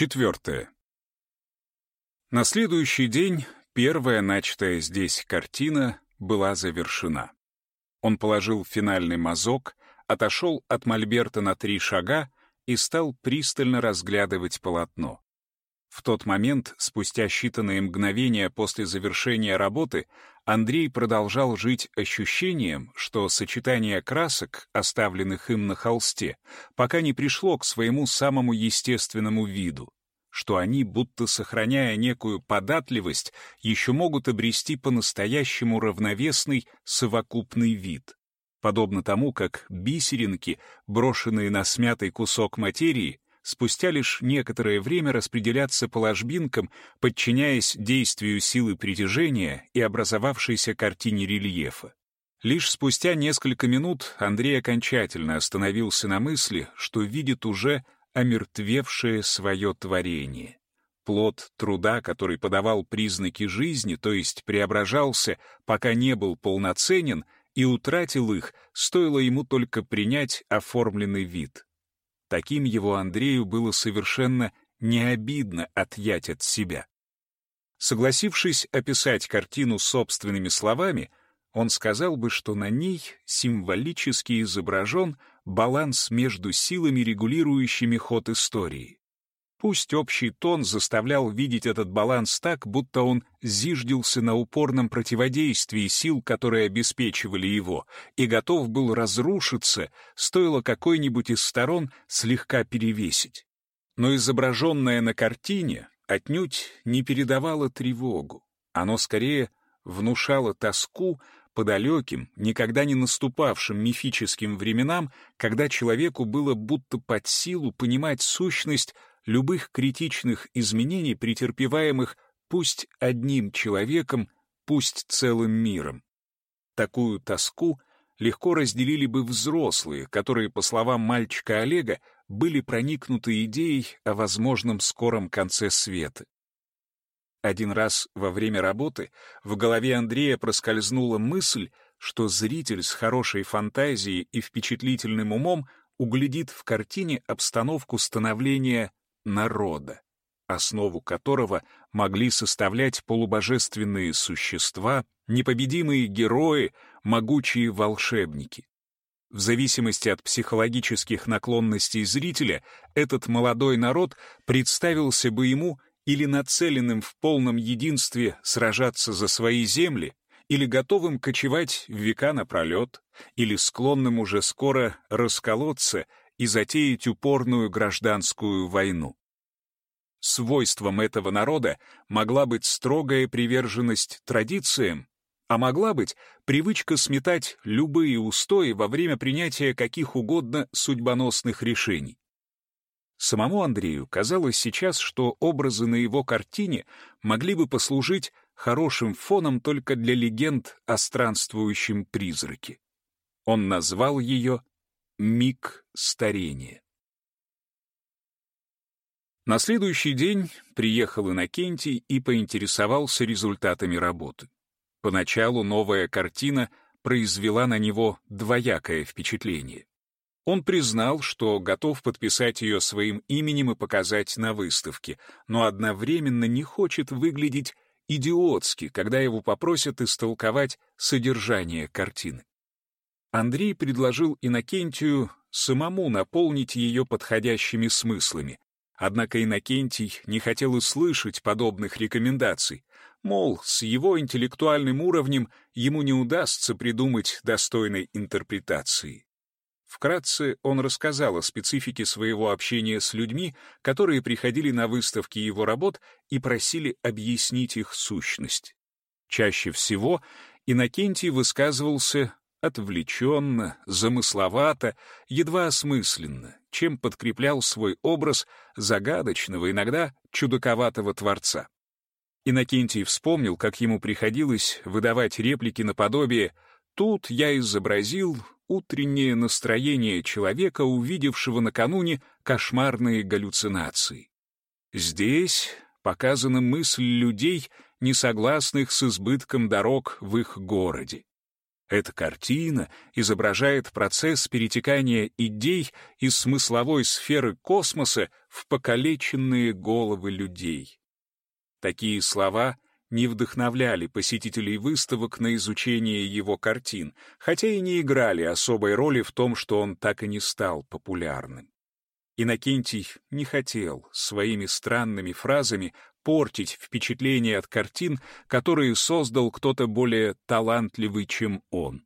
Четвертое. На следующий день первая начатая здесь картина была завершена. Он положил финальный мазок, отошел от мольберта на три шага и стал пристально разглядывать полотно. В тот момент, спустя считанные мгновения после завершения работы, Андрей продолжал жить ощущением, что сочетание красок, оставленных им на холсте, пока не пришло к своему самому естественному виду, что они, будто сохраняя некую податливость, еще могут обрести по-настоящему равновесный совокупный вид. Подобно тому, как бисеринки, брошенные на смятый кусок материи, спустя лишь некоторое время распределяться по ложбинкам, подчиняясь действию силы притяжения и образовавшейся картине рельефа. Лишь спустя несколько минут Андрей окончательно остановился на мысли, что видит уже омертвевшее свое творение. Плод труда, который подавал признаки жизни, то есть преображался, пока не был полноценен, и утратил их, стоило ему только принять оформленный вид. Таким его Андрею было совершенно не обидно отъять от себя. Согласившись описать картину собственными словами, он сказал бы, что на ней символически изображен баланс между силами, регулирующими ход истории. Пусть общий тон заставлял видеть этот баланс так, будто он зиждился на упорном противодействии сил, которые обеспечивали его, и готов был разрушиться, стоило какой-нибудь из сторон слегка перевесить. Но изображенное на картине отнюдь не передавало тревогу. Оно скорее внушало тоску по далеким, никогда не наступавшим мифическим временам, когда человеку было будто под силу понимать сущность любых критичных изменений, претерпеваемых пусть одним человеком, пусть целым миром. Такую тоску легко разделили бы взрослые, которые, по словам мальчика Олега, были проникнуты идеей о возможном скором конце света. Один раз во время работы в голове Андрея проскользнула мысль, что зритель с хорошей фантазией и впечатлительным умом углядит в картине обстановку становления народа, основу которого могли составлять полубожественные существа, непобедимые герои, могучие волшебники. В зависимости от психологических наклонностей зрителя, этот молодой народ представился бы ему или нацеленным в полном единстве сражаться за свои земли, или готовым кочевать века напролет, или склонным уже скоро расколоться и затеять упорную гражданскую войну. Свойством этого народа могла быть строгая приверженность традициям, а могла быть привычка сметать любые устои во время принятия каких угодно судьбоносных решений. Самому Андрею казалось сейчас, что образы на его картине могли бы послужить хорошим фоном только для легенд о странствующем призраке. Он назвал ее «Миг старения». На следующий день приехал Иннокентий и поинтересовался результатами работы. Поначалу новая картина произвела на него двоякое впечатление. Он признал, что готов подписать ее своим именем и показать на выставке, но одновременно не хочет выглядеть идиотски, когда его попросят истолковать содержание картины. Андрей предложил Иннокентию самому наполнить ее подходящими смыслами, Однако Иннокентий не хотел и слышать подобных рекомендаций. Мол, с его интеллектуальным уровнем ему не удастся придумать достойной интерпретации. Вкратце он рассказал о специфике своего общения с людьми, которые приходили на выставки его работ и просили объяснить их сущность. Чаще всего Иннокентий высказывался отвлеченно, замысловато, едва осмысленно, чем подкреплял свой образ загадочного, иногда чудаковатого творца. Иннокентий вспомнил, как ему приходилось выдавать реплики наподобие «Тут я изобразил утреннее настроение человека, увидевшего накануне кошмарные галлюцинации. Здесь показана мысль людей, не согласных с избытком дорог в их городе. Эта картина изображает процесс перетекания идей из смысловой сферы космоса в покалеченные головы людей. Такие слова не вдохновляли посетителей выставок на изучение его картин, хотя и не играли особой роли в том, что он так и не стал популярным. Иннокентий не хотел своими странными фразами портить впечатление от картин, которые создал кто-то более талантливый, чем он.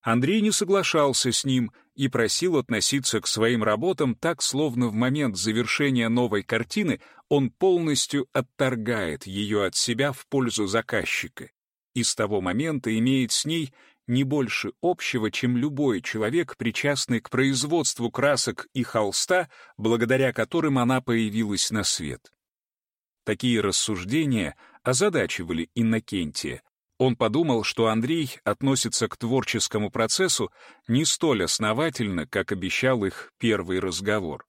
Андрей не соглашался с ним и просил относиться к своим работам так, словно в момент завершения новой картины он полностью отторгает ее от себя в пользу заказчика и с того момента имеет с ней не больше общего, чем любой человек, причастный к производству красок и холста, благодаря которым она появилась на свет. Такие рассуждения озадачивали Иннокентия. Он подумал, что Андрей относится к творческому процессу не столь основательно, как обещал их первый разговор.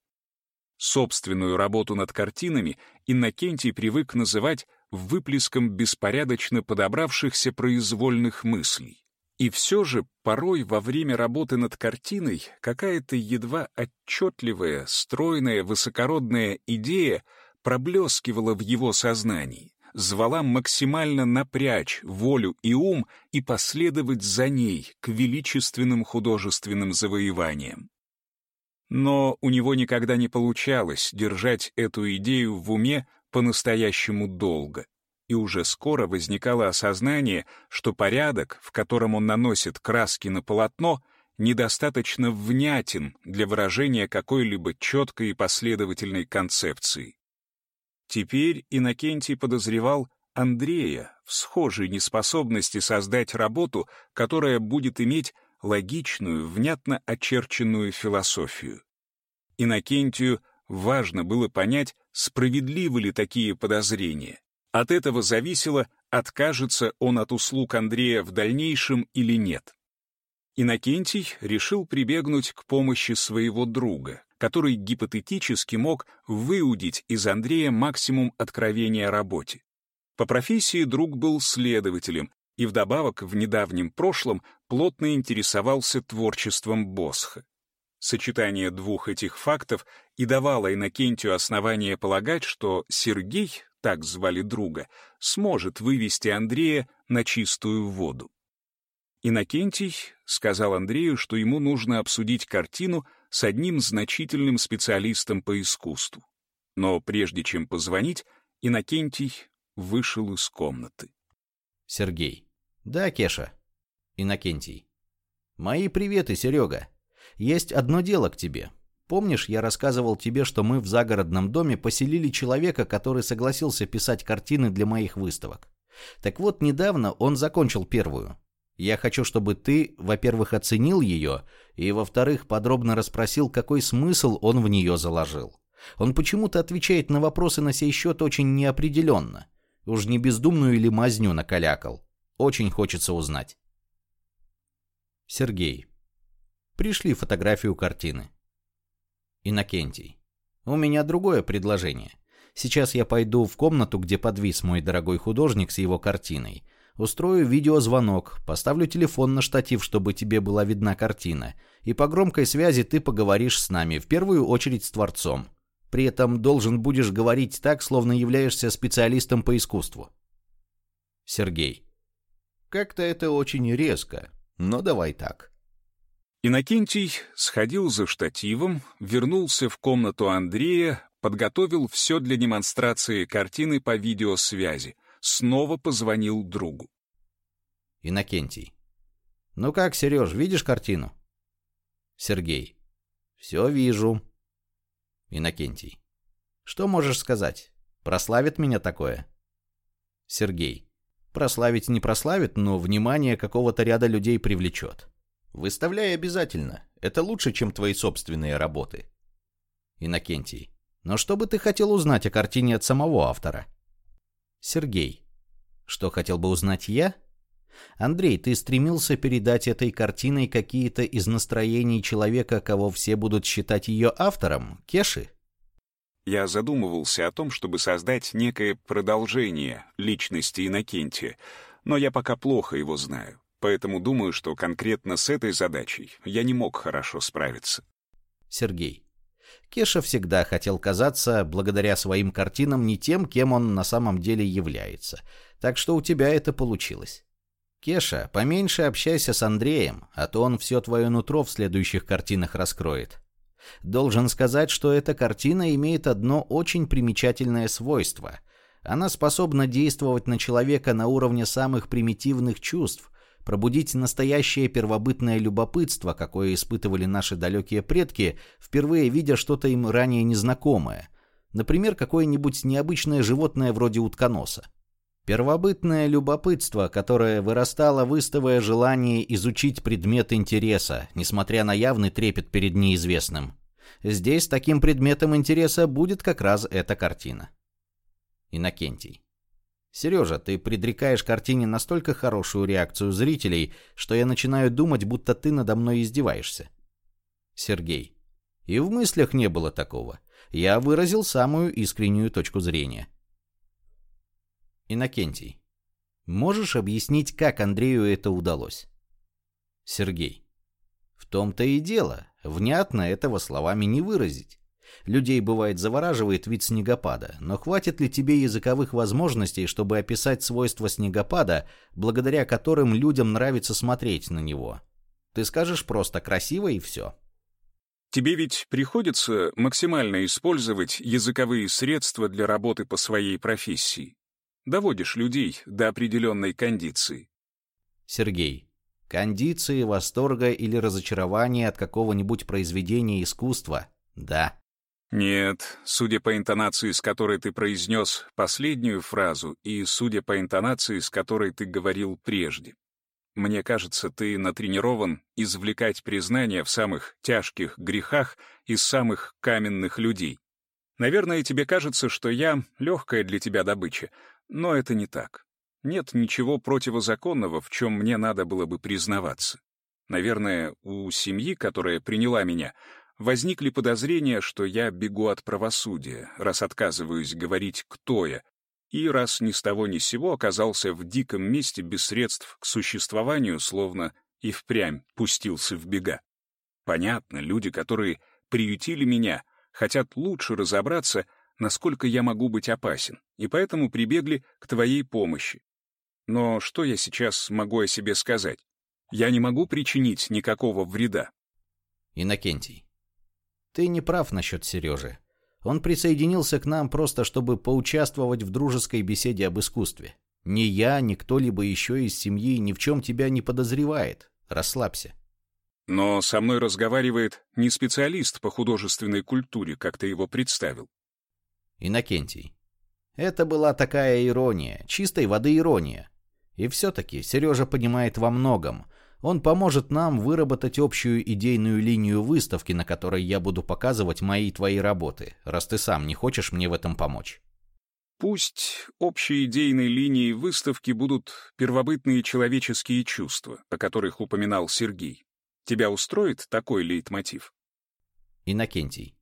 Собственную работу над картинами Иннокентий привык называть выплеском беспорядочно подобравшихся произвольных мыслей. И все же порой во время работы над картиной какая-то едва отчетливая, стройная, высокородная идея проблескивала в его сознании, звала максимально напрячь волю и ум и последовать за ней к величественным художественным завоеваниям. Но у него никогда не получалось держать эту идею в уме по-настоящему долго и уже скоро возникало осознание, что порядок, в котором он наносит краски на полотно, недостаточно внятен для выражения какой-либо четкой и последовательной концепции. Теперь Иннокентий подозревал Андрея в схожей неспособности создать работу, которая будет иметь логичную, внятно очерченную философию. Иннокентию важно было понять, справедливы ли такие подозрения. От этого зависело, откажется он от услуг Андрея в дальнейшем или нет. Иннокентий решил прибегнуть к помощи своего друга, который гипотетически мог выудить из Андрея максимум откровения о работе. По профессии друг был следователем и вдобавок в недавнем прошлом плотно интересовался творчеством Босха. Сочетание двух этих фактов и давало Иннокентию основание полагать, что Сергей так звали друга, сможет вывести Андрея на чистую воду. Иннокентий сказал Андрею, что ему нужно обсудить картину с одним значительным специалистом по искусству. Но прежде чем позвонить, Иннокентий вышел из комнаты. Сергей. Да, Кеша. Иннокентий. Мои приветы, Серега. Есть одно дело к тебе. Помнишь, я рассказывал тебе, что мы в загородном доме поселили человека, который согласился писать картины для моих выставок? Так вот, недавно он закончил первую. Я хочу, чтобы ты, во-первых, оценил ее, и, во-вторых, подробно расспросил, какой смысл он в нее заложил. Он почему-то отвечает на вопросы на сей счет очень неопределенно. Уж не бездумную или мазню накалякал. Очень хочется узнать. Сергей. Пришли фотографию картины. Иннокентий. «У меня другое предложение. Сейчас я пойду в комнату, где подвис мой дорогой художник с его картиной. Устрою видеозвонок, поставлю телефон на штатив, чтобы тебе была видна картина. И по громкой связи ты поговоришь с нами, в первую очередь с Творцом. При этом должен будешь говорить так, словно являешься специалистом по искусству». Сергей. «Как-то это очень резко, но давай так. Иннокентий сходил за штативом, вернулся в комнату Андрея, подготовил все для демонстрации картины по видеосвязи, снова позвонил другу. Иннокентий. «Ну как, Сереж, видишь картину?» Сергей. «Все вижу». Иннокентий. «Что можешь сказать? Прославит меня такое?» Сергей. «Прославить не прославит, но внимание какого-то ряда людей привлечет». Выставляй обязательно. Это лучше, чем твои собственные работы. Иннокентий. Но что бы ты хотел узнать о картине от самого автора? Сергей. Что хотел бы узнать я? Андрей, ты стремился передать этой картиной какие-то из настроений человека, кого все будут считать ее автором, Кеши? Я задумывался о том, чтобы создать некое продолжение личности Иннокентия, но я пока плохо его знаю. поэтому думаю, что конкретно с этой задачей я не мог хорошо справиться. Сергей. Кеша всегда хотел казаться, благодаря своим картинам, не тем, кем он на самом деле является. Так что у тебя это получилось. Кеша, поменьше общайся с Андреем, а то он все твое нутро в следующих картинах раскроет. Должен сказать, что эта картина имеет одно очень примечательное свойство. Она способна действовать на человека на уровне самых примитивных чувств, пробудить настоящее первобытное любопытство, какое испытывали наши далекие предки, впервые видя что-то им ранее незнакомое. Например, какое-нибудь необычное животное вроде утконоса. Первобытное любопытство, которое вырастало, выставая желание изучить предмет интереса, несмотря на явный трепет перед неизвестным. Здесь таким предметом интереса будет как раз эта картина. Иннокентий. Сережа, ты предрекаешь картине настолько хорошую реакцию зрителей, что я начинаю думать, будто ты надо мной издеваешься. Сергей. И в мыслях не было такого. Я выразил самую искреннюю точку зрения. Иннокентий. Можешь объяснить, как Андрею это удалось? Сергей. В том-то и дело. Внятно этого словами не выразить. Людей бывает завораживает вид снегопада, но хватит ли тебе языковых возможностей, чтобы описать свойства снегопада, благодаря которым людям нравится смотреть на него? Ты скажешь просто красиво и все. Тебе ведь приходится максимально использовать языковые средства для работы по своей профессии доводишь людей до определенной кондиции. Сергей. Кондиции восторга или разочарования от какого-нибудь произведения искусства? Да. Нет, судя по интонации, с которой ты произнес последнюю фразу, и судя по интонации, с которой ты говорил прежде. Мне кажется, ты натренирован извлекать признания в самых тяжких грехах из самых каменных людей. Наверное, тебе кажется, что я — легкая для тебя добыча, но это не так. Нет ничего противозаконного, в чем мне надо было бы признаваться. Наверное, у семьи, которая приняла меня, возникли подозрения, что я бегу от правосудия, раз отказываюсь говорить, кто я, и раз ни с того ни сего оказался в диком месте без средств к существованию, словно и впрямь пустился в бега. Понятно, люди, которые приютили меня, хотят лучше разобраться, насколько я могу быть опасен, и поэтому прибегли к твоей помощи. Но что я сейчас могу о себе сказать? Я не могу причинить никакого вреда. Иннокентий. Ты не прав насчет Сережи. Он присоединился к нам просто, чтобы поучаствовать в дружеской беседе об искусстве. Ни я, ни кто-либо еще из семьи ни в чем тебя не подозревает. Расслабься. Но со мной разговаривает не специалист по художественной культуре, как ты его представил. Иннокентий. Это была такая ирония, чистой воды ирония. И все-таки Сережа понимает во многом. Он поможет нам выработать общую идейную линию выставки, на которой я буду показывать мои и твои работы, раз ты сам не хочешь мне в этом помочь. Пусть общей идейной линией выставки будут первобытные человеческие чувства, о которых упоминал Сергей. Тебя устроит такой лейтмотив? Иннокентий.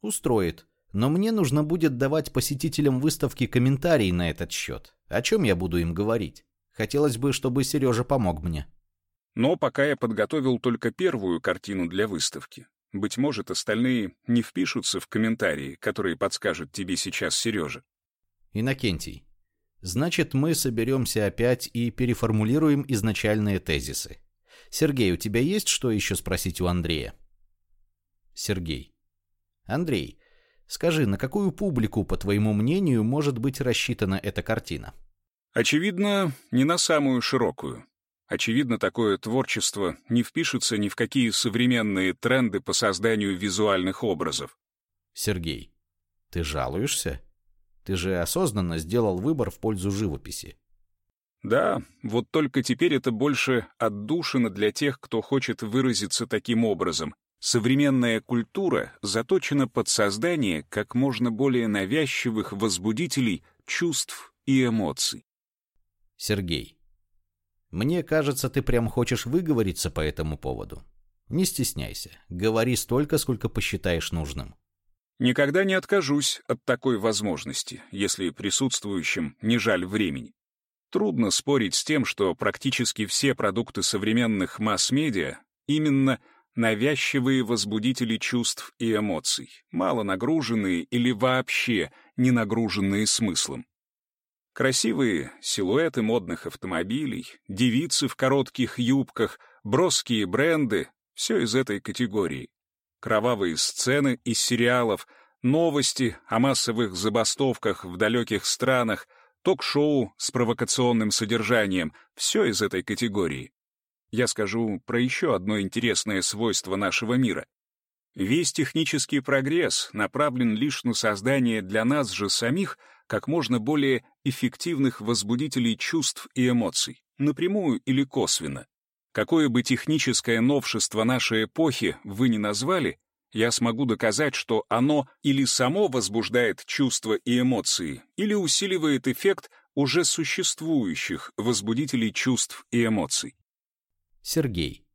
Устроит. Но мне нужно будет давать посетителям выставки комментарии на этот счет. О чем я буду им говорить? Хотелось бы, чтобы Сережа помог мне. Но пока я подготовил только первую картину для выставки. Быть может, остальные не впишутся в комментарии, которые подскажет тебе сейчас Сережа. Иннокентий. Значит, мы соберемся опять и переформулируем изначальные тезисы. Сергей, у тебя есть что еще спросить у Андрея? Сергей. Андрей, Скажи, на какую публику, по твоему мнению, может быть рассчитана эта картина? Очевидно, не на самую широкую. Очевидно, такое творчество не впишется ни в какие современные тренды по созданию визуальных образов. Сергей, ты жалуешься? Ты же осознанно сделал выбор в пользу живописи. Да, вот только теперь это больше отдушина для тех, кто хочет выразиться таким образом, Современная культура заточена под создание как можно более навязчивых возбудителей чувств и эмоций. Сергей. Мне кажется, ты прям хочешь выговориться по этому поводу. Не стесняйся. Говори столько, сколько посчитаешь нужным. Никогда не откажусь от такой возможности, если присутствующим не жаль времени. Трудно спорить с тем, что практически все продукты современных масс-медиа именно навязчивые возбудители чувств и эмоций, мало нагруженные или вообще не нагруженные смыслом. Красивые силуэты модных автомобилей, девицы в коротких юбках, броские бренды — все из этой категории. Кровавые сцены из сериалов, новости о массовых забастовках в далеких странах, ток-шоу с провокационным содержанием — все из этой категории. Я скажу про еще одно интересное свойство нашего мира. Весь технический прогресс направлен лишь на создание для нас же самих как можно более эффективных возбудителей чувств и эмоций, напрямую или косвенно. Какое бы техническое новшество нашей эпохи вы ни назвали, я смогу доказать, что оно или само возбуждает чувства и эмоции, или усиливает эффект уже существующих возбудителей чувств и эмоций. Сергей.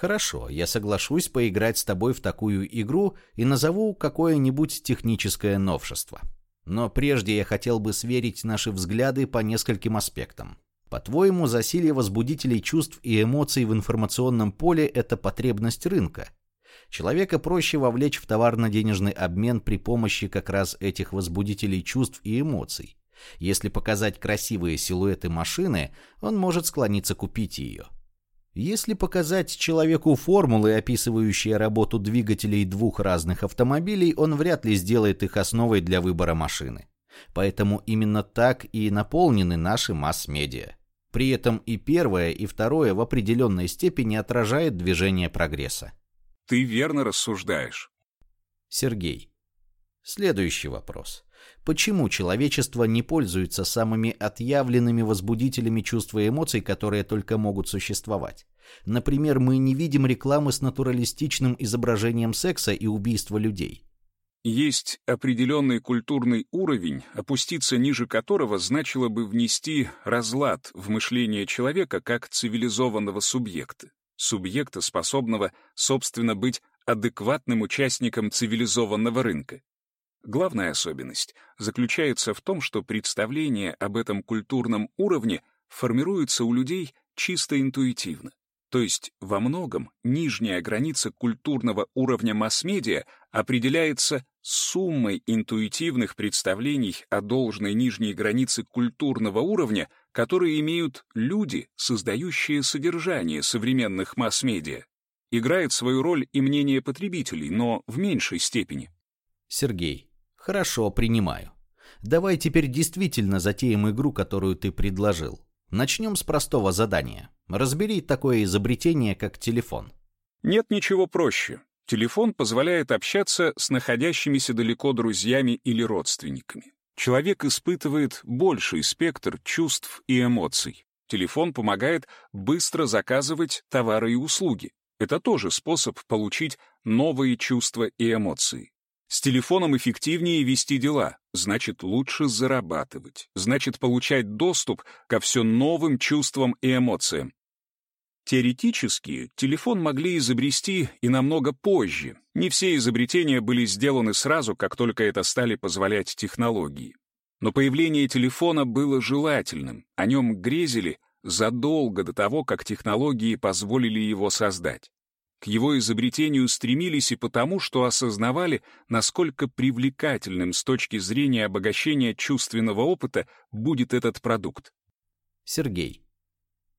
Хорошо, я соглашусь поиграть с тобой в такую игру и назову какое-нибудь техническое новшество. Но прежде я хотел бы сверить наши взгляды по нескольким аспектам. По-твоему, засилье возбудителей чувств и эмоций в информационном поле – это потребность рынка? Человека проще вовлечь в товарно-денежный обмен при помощи как раз этих возбудителей чувств и эмоций. Если показать красивые силуэты машины, он может склониться купить ее. Если показать человеку формулы, описывающие работу двигателей двух разных автомобилей, он вряд ли сделает их основой для выбора машины. Поэтому именно так и наполнены наши масс-медиа. При этом и первое, и второе в определенной степени отражает движение прогресса. Ты верно рассуждаешь. Сергей. Следующий вопрос. Почему человечество не пользуется самыми отъявленными возбудителями чувств и эмоций, которые только могут существовать? Например, мы не видим рекламы с натуралистичным изображением секса и убийства людей. Есть определенный культурный уровень, опуститься ниже которого значило бы внести разлад в мышление человека как цивилизованного субъекта, субъекта, способного, собственно, быть адекватным участником цивилизованного рынка. Главная особенность заключается в том, что представление об этом культурном уровне формируется у людей чисто интуитивно. То есть во многом нижняя граница культурного уровня масс-медиа определяется суммой интуитивных представлений о должной нижней границе культурного уровня, которые имеют люди, создающие содержание современных масс-медиа. Играет свою роль и мнение потребителей, но в меньшей степени. Сергей. Хорошо, принимаю. Давай теперь действительно затеем игру, которую ты предложил. Начнем с простого задания. Разбери такое изобретение, как телефон. Нет ничего проще. Телефон позволяет общаться с находящимися далеко друзьями или родственниками. Человек испытывает больший спектр чувств и эмоций. Телефон помогает быстро заказывать товары и услуги. Это тоже способ получить новые чувства и эмоции. С телефоном эффективнее вести дела, значит лучше зарабатывать, значит получать доступ ко все новым чувствам и эмоциям. Теоретически, телефон могли изобрести и намного позже. Не все изобретения были сделаны сразу, как только это стали позволять технологии. Но появление телефона было желательным, о нем грезили задолго до того, как технологии позволили его создать. К его изобретению стремились и потому, что осознавали, насколько привлекательным с точки зрения обогащения чувственного опыта будет этот продукт. Сергей.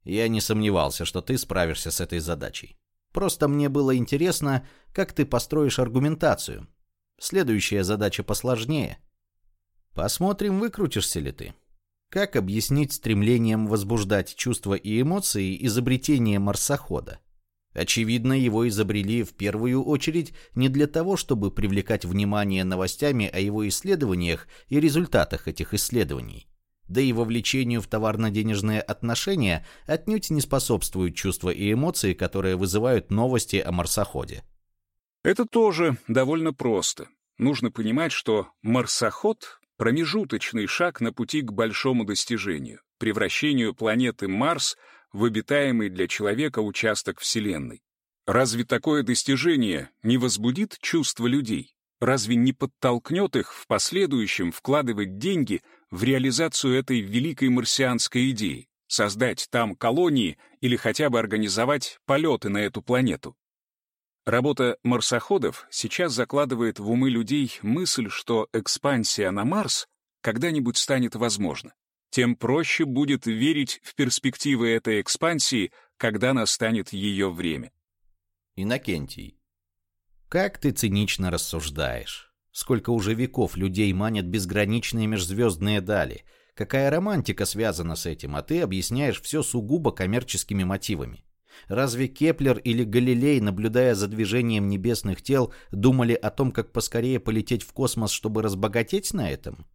Я не сомневался, что ты справишься с этой задачей. Просто мне было интересно, как ты построишь аргументацию. Следующая задача посложнее. Посмотрим, выкрутишься ли ты. Как объяснить стремлением возбуждать чувства и эмоции изобретение марсохода? Очевидно, его изобрели в первую очередь не для того, чтобы привлекать внимание новостями о его исследованиях и результатах этих исследований. Да и вовлечению в товарно-денежные отношения отнюдь не способствуют чувства и эмоции, которые вызывают новости о марсоходе. Это тоже довольно просто. Нужно понимать, что марсоход — промежуточный шаг на пути к большому достижению, превращению планеты Марс — в обитаемый для человека участок Вселенной. Разве такое достижение не возбудит чувства людей? разве не подтолкнет их в последующем вкладывать деньги в реализацию этой великой марсианской идеи, создать там колонии или хотя бы организовать полеты на эту планету? Работа марсоходов сейчас закладывает в умы людей мысль, что экспансия на Марс когда-нибудь станет возможна. Тем проще будет верить в перспективы этой экспансии, когда настанет ее время. Иннокентий, как ты цинично рассуждаешь. Сколько уже веков людей манят безграничные межзвездные дали. Какая романтика связана с этим, а ты объясняешь все сугубо коммерческими мотивами. Разве Кеплер или Галилей, наблюдая за движением небесных тел, думали о том, как поскорее полететь в космос, чтобы разбогатеть на этом?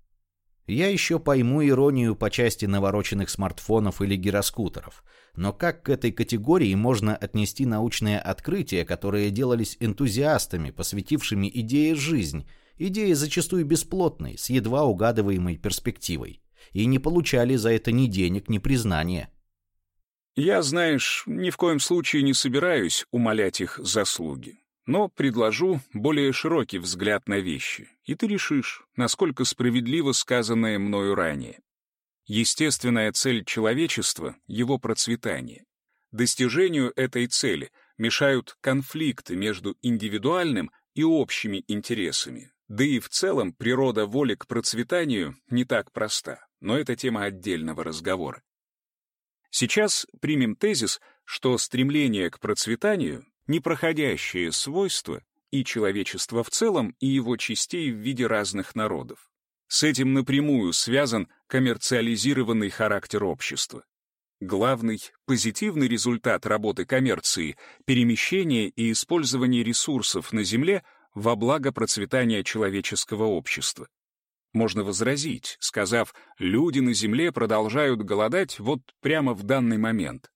Я еще пойму иронию по части навороченных смартфонов или гироскутеров. Но как к этой категории можно отнести научные открытия, которые делались энтузиастами, посвятившими идее жизнь, идее зачастую бесплотной, с едва угадываемой перспективой, и не получали за это ни денег, ни признания? Я, знаешь, ни в коем случае не собираюсь умолять их заслуги, но предложу более широкий взгляд на вещи, и ты решишь, насколько справедливо сказанное мною ранее. Естественная цель человечества — его процветание. Достижению этой цели мешают конфликты между индивидуальным и общими интересами. Да и в целом природа воли к процветанию не так проста, но это тема отдельного разговора. Сейчас примем тезис, что стремление к процветанию — непроходящее свойство и человечества в целом, и его частей в виде разных народов. С этим напрямую связан коммерциализированный характер общества. Главный позитивный результат работы коммерции — перемещение и использование ресурсов на Земле во благо процветания человеческого общества. Можно возразить, сказав, люди на Земле продолжают голодать вот прямо в данный момент.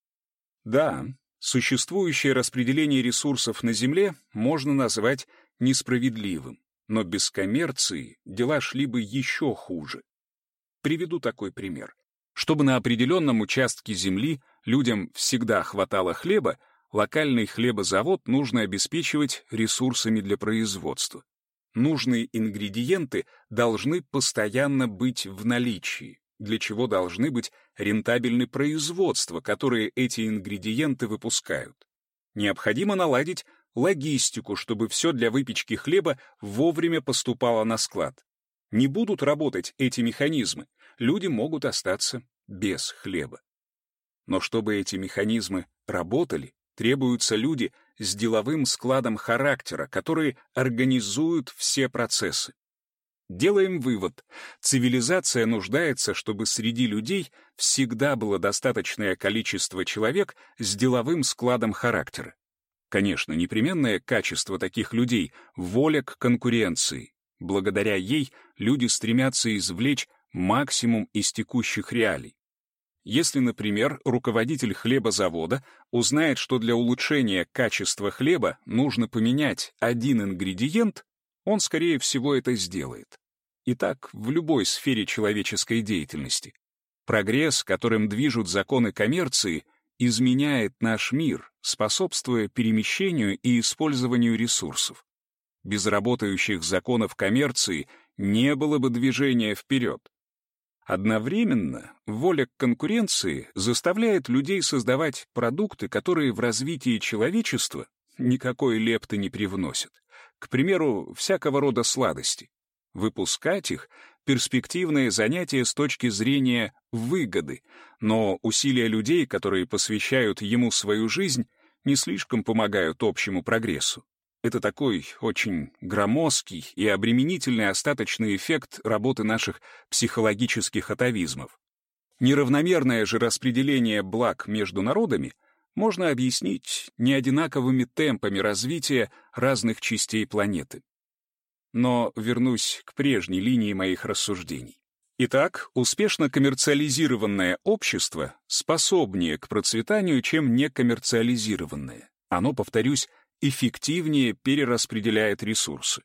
Да, существующее распределение ресурсов на Земле можно назвать несправедливым, но без коммерции дела шли бы еще хуже. Приведу такой пример. Чтобы на определенном участке земли людям всегда хватало хлеба, локальный хлебозавод нужно обеспечивать ресурсами для производства нужные ингредиенты должны постоянно быть в наличии, для чего должны быть рентабельны производства, которые эти ингредиенты выпускают. Необходимо наладить логистику, чтобы все для выпечки хлеба вовремя поступало на склад. Не будут работать эти механизмы, люди могут остаться без хлеба. Но чтобы эти механизмы работали, требуются люди с деловым складом характера, которые организуют все процессы. Делаем вывод. Цивилизация нуждается, чтобы среди людей всегда было достаточное количество человек с деловым складом характера. Конечно, непременное качество таких людей — воля к конкуренции. Благодаря ей люди стремятся извлечь максимум из текущих реалий. Если, например, руководитель хлебозавода узнает, что для улучшения качества хлеба нужно поменять один ингредиент, он, скорее всего, это сделает. И так в любой сфере человеческой деятельности. Прогресс, которым движут законы коммерции, изменяет наш мир, способствуя перемещению и использованию ресурсов. Без работающих законов коммерции не было бы движения вперед. Одновременно воля к конкуренции заставляет людей создавать продукты, которые в развитии человечества никакой лепты не привносят. К примеру, всякого рода сладости. Выпускать их — перспективное занятие с точки зрения выгоды, но усилия людей, которые посвящают ему свою жизнь, не слишком помогают общему прогрессу. Это такой очень громоздкий и обременительный остаточный эффект работы наших психологических атовизмов. Неравномерное же распределение благ между народами можно объяснить неодинаковыми темпами развития разных частей планеты. Но вернусь к прежней линии моих рассуждений. Итак, успешно коммерциализированное общество способнее к процветанию, чем некоммерциализированное. Оно, повторюсь, эффективнее перераспределяет ресурсы.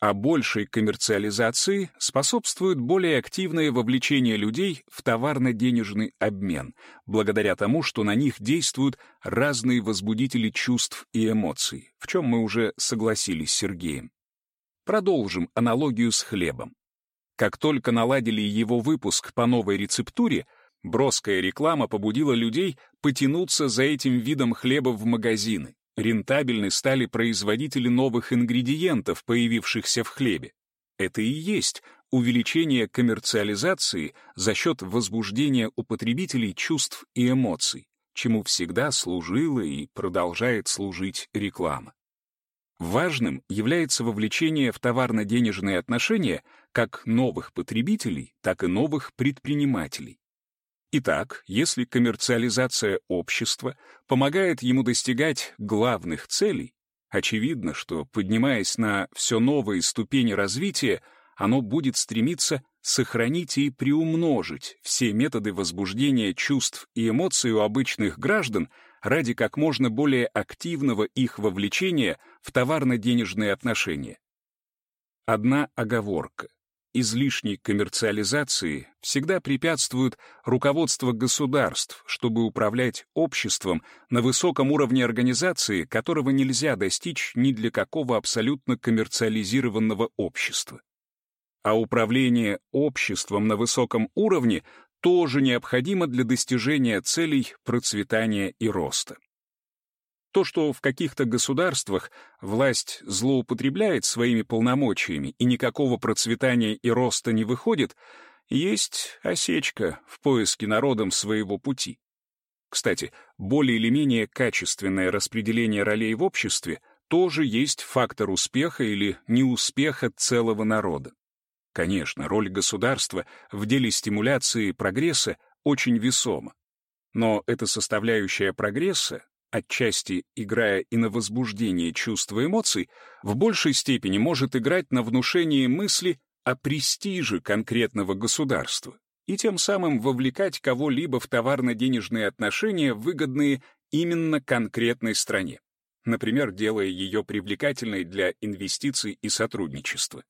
А большей коммерциализации способствует более активное вовлечение людей в товарно-денежный обмен, благодаря тому, что на них действуют разные возбудители чувств и эмоций, в чем мы уже согласились с Сергеем. Продолжим аналогию с хлебом. Как только наладили его выпуск по новой рецептуре, броская реклама побудила людей потянуться за этим видом хлеба в магазины. Рентабельны стали производители новых ингредиентов, появившихся в хлебе. Это и есть увеличение коммерциализации за счет возбуждения у потребителей чувств и эмоций, чему всегда служила и продолжает служить реклама. Важным является вовлечение в товарно-денежные отношения как новых потребителей, так и новых предпринимателей. Итак, если коммерциализация общества помогает ему достигать главных целей, очевидно, что, поднимаясь на все новые ступени развития, оно будет стремиться сохранить и приумножить все методы возбуждения чувств и эмоций у обычных граждан ради как можно более активного их вовлечения в товарно-денежные отношения. Одна оговорка. Излишней коммерциализации всегда препятствует руководство государств, чтобы управлять обществом на высоком уровне организации, которого нельзя достичь ни для какого абсолютно коммерциализированного общества. А управление обществом на высоком уровне тоже необходимо для достижения целей процветания и роста. То, что в каких-то государствах власть злоупотребляет своими полномочиями и никакого процветания и роста не выходит, есть осечка в поиске народом своего пути. Кстати, более или менее качественное распределение ролей в обществе тоже есть фактор успеха или неуспеха целого народа. Конечно, роль государства в деле стимуляции прогресса очень весома. Но эта составляющая прогресса, отчасти играя и на возбуждение чувств и эмоций, в большей степени может играть на внушение мысли о престиже конкретного государства и тем самым вовлекать кого-либо в товарно-денежные отношения, выгодные именно конкретной стране, например, делая ее привлекательной для инвестиций и сотрудничества.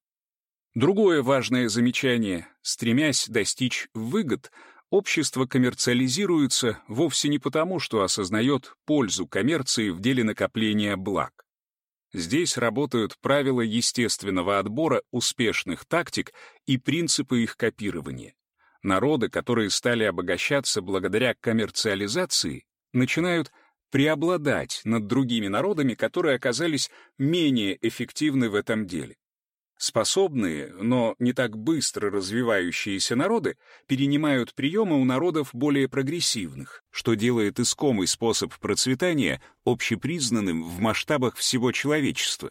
Другое важное замечание. Стремясь достичь выгод, общество коммерциализируется вовсе не потому, что осознает пользу коммерции в деле накопления благ. Здесь работают правила естественного отбора успешных тактик и принципы их копирования. Народы, которые стали обогащаться благодаря коммерциализации, начинают преобладать над другими народами, которые оказались менее эффективны в этом деле. Способные, но не так быстро развивающиеся народы перенимают приемы у народов более прогрессивных, что делает искомый способ процветания общепризнанным в масштабах всего человечества.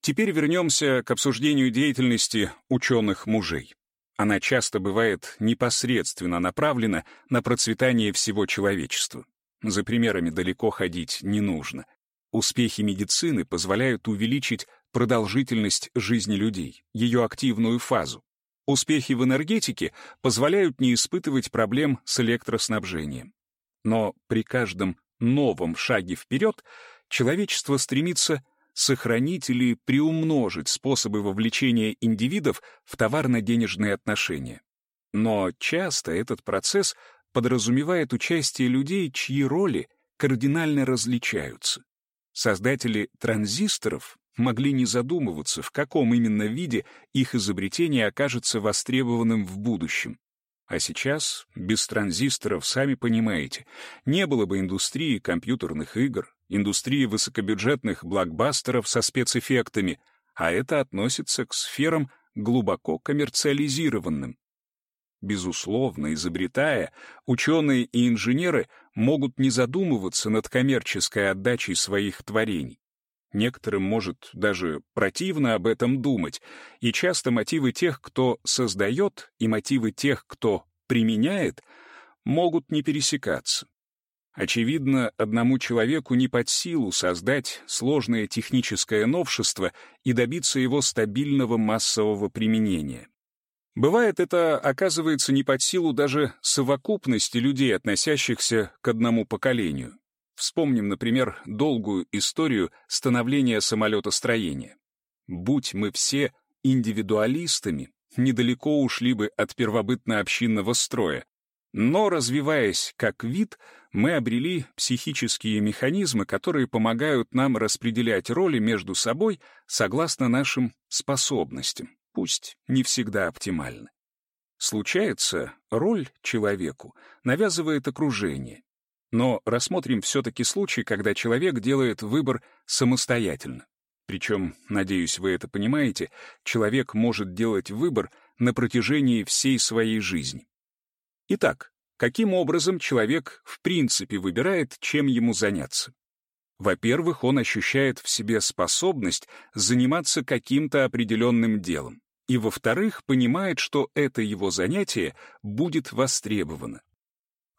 Теперь вернемся к обсуждению деятельности ученых-мужей. Она часто бывает непосредственно направлена на процветание всего человечества. За примерами далеко ходить не нужно. Успехи медицины позволяют увеличить продолжительность жизни людей, ее активную фазу. Успехи в энергетике позволяют не испытывать проблем с электроснабжением. Но при каждом новом шаге вперед человечество стремится сохранить или приумножить способы вовлечения индивидов в товарно-денежные отношения. Но часто этот процесс подразумевает участие людей, чьи роли кардинально различаются. Создатели транзисторов могли не задумываться, в каком именно виде их изобретение окажется востребованным в будущем. А сейчас, без транзисторов, сами понимаете, не было бы индустрии компьютерных игр, индустрии высокобюджетных блокбастеров со спецэффектами, а это относится к сферам глубоко коммерциализированным. Безусловно, изобретая, ученые и инженеры могут не задумываться над коммерческой отдачей своих творений. Некоторым может даже противно об этом думать, и часто мотивы тех, кто создает, и мотивы тех, кто применяет, могут не пересекаться. Очевидно, одному человеку не под силу создать сложное техническое новшество и добиться его стабильного массового применения. Бывает, это оказывается не под силу даже совокупности людей, относящихся к одному поколению. Вспомним, например, долгую историю становления самолетостроения. Будь мы все индивидуалистами, недалеко ушли бы от первобытно-общинного строя. Но, развиваясь как вид, мы обрели психические механизмы, которые помогают нам распределять роли между собой согласно нашим способностям, пусть не всегда оптимально. Случается, роль человеку навязывает окружение. Но рассмотрим все-таки случай, когда человек делает выбор самостоятельно. Причем, надеюсь, вы это понимаете, человек может делать выбор на протяжении всей своей жизни. Итак, каким образом человек в принципе выбирает, чем ему заняться? Во-первых, он ощущает в себе способность заниматься каким-то определенным делом. И, во-вторых, понимает, что это его занятие будет востребовано.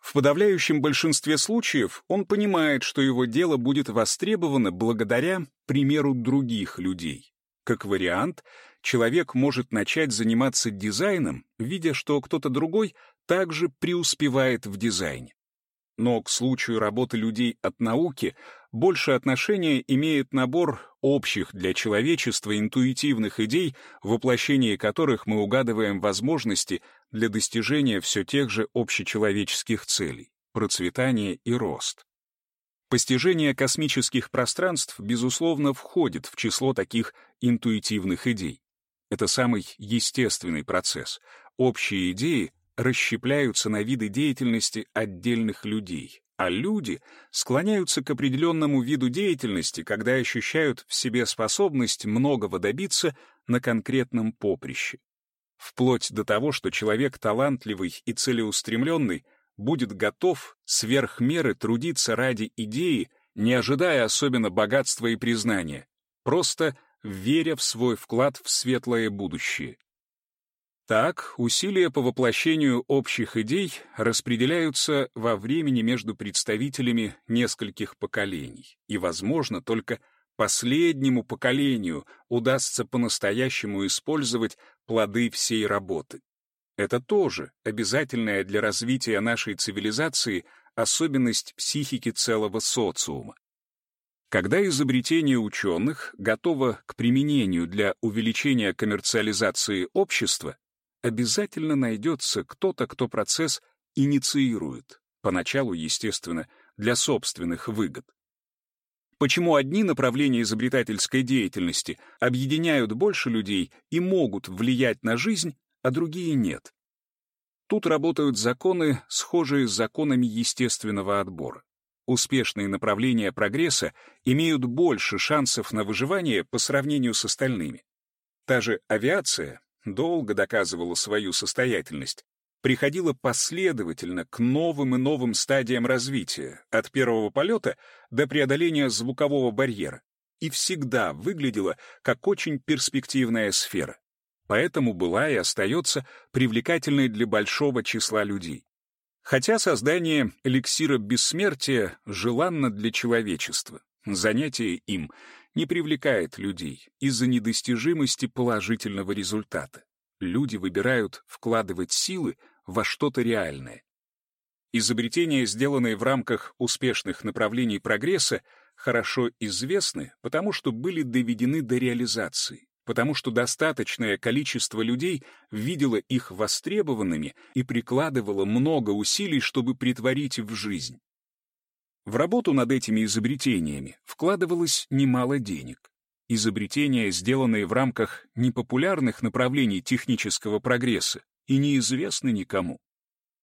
В подавляющем большинстве случаев он понимает, что его дело будет востребовано благодаря примеру других людей. Как вариант, человек может начать заниматься дизайном, видя, что кто-то другой также преуспевает в дизайне. Но к случаю работы людей от науки больше отношения имеет набор общих для человечества интуитивных идей, в воплощении которых мы угадываем возможности для достижения все тех же общечеловеческих целей — процветания и рост. Постижение космических пространств, безусловно, входит в число таких интуитивных идей. Это самый естественный процесс. Общие идеи расщепляются на виды деятельности отдельных людей, а люди склоняются к определенному виду деятельности, когда ощущают в себе способность многого добиться на конкретном поприще. Вплоть до того, что человек талантливый и целеустремленный будет готов сверх меры трудиться ради идеи, не ожидая особенно богатства и признания, просто веря в свой вклад в светлое будущее. Так, усилия по воплощению общих идей распределяются во времени между представителями нескольких поколений, и, возможно, только последнему поколению удастся по-настоящему использовать плоды всей работы. Это тоже обязательная для развития нашей цивилизации особенность психики целого социума. Когда изобретение ученых готово к применению для увеличения коммерциализации общества, обязательно найдется кто-то, кто процесс инициирует, поначалу, естественно, для собственных выгод. Почему одни направления изобретательской деятельности объединяют больше людей и могут влиять на жизнь, а другие нет? Тут работают законы, схожие с законами естественного отбора. Успешные направления прогресса имеют больше шансов на выживание по сравнению с остальными. Та же авиация долго доказывала свою состоятельность, приходила последовательно к новым и новым стадиям развития, от первого полета до преодоления звукового барьера, и всегда выглядела как очень перспективная сфера. Поэтому была и остается привлекательной для большого числа людей. Хотя создание эликсира бессмертия желанно для человечества, занятие им не привлекает людей из-за недостижимости положительного результата. Люди выбирают вкладывать силы во что-то реальное. Изобретения, сделанные в рамках успешных направлений прогресса, хорошо известны, потому что были доведены до реализации, потому что достаточное количество людей видело их востребованными и прикладывало много усилий, чтобы притворить в жизнь. В работу над этими изобретениями вкладывалось немало денег. Изобретения, сделанные в рамках непопулярных направлений технического прогресса, и неизвестны никому.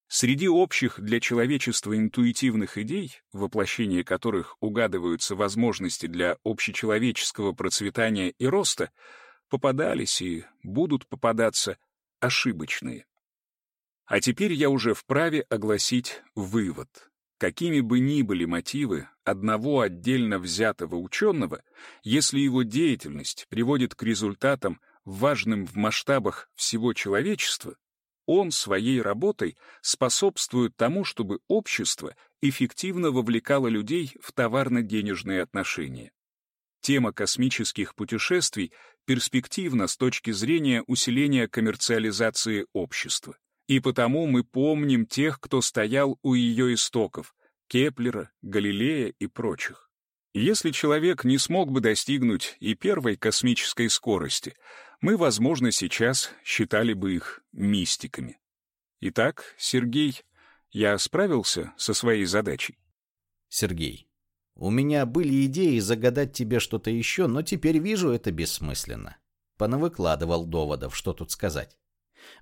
Среди общих для человечества интуитивных идей, воплощение которых угадываются возможности для общечеловеческого процветания и роста, попадались и будут попадаться ошибочные. А теперь я уже вправе огласить вывод. Какими бы ни были мотивы одного отдельно взятого ученого, если его деятельность приводит к результатам, важным в масштабах всего человечества, он своей работой способствует тому, чтобы общество эффективно вовлекало людей в товарно-денежные отношения. Тема космических путешествий перспективна с точки зрения усиления коммерциализации общества. И потому мы помним тех, кто стоял у ее истоков — Кеплера, Галилея и прочих. Если человек не смог бы достигнуть и первой космической скорости, мы, возможно, сейчас считали бы их мистиками. Итак, Сергей, Я справился со своей задачей. Сергей. У меня были идеи загадать тебе что-то еще, но теперь вижу это бессмысленно. Понавыкладывал доводов, что тут сказать.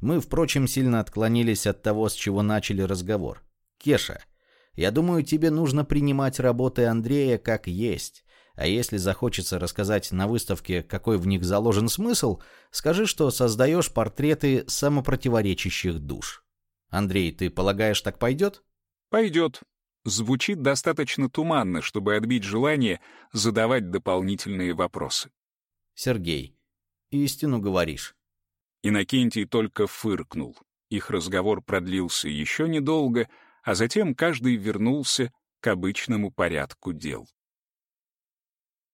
Мы, впрочем, сильно отклонились от того, с чего начали разговор. Кеша, я думаю, тебе нужно принимать работы Андрея как есть. А если захочется рассказать на выставке, какой в них заложен смысл, скажи, что создаешь портреты самопротиворечащих душ. Андрей, ты полагаешь, так пойдет? Пойдет. Звучит достаточно туманно, чтобы отбить желание задавать дополнительные вопросы. Сергей, истину говоришь. Иннокентий только фыркнул. Их разговор продлился еще недолго, а затем каждый вернулся к обычному порядку дел.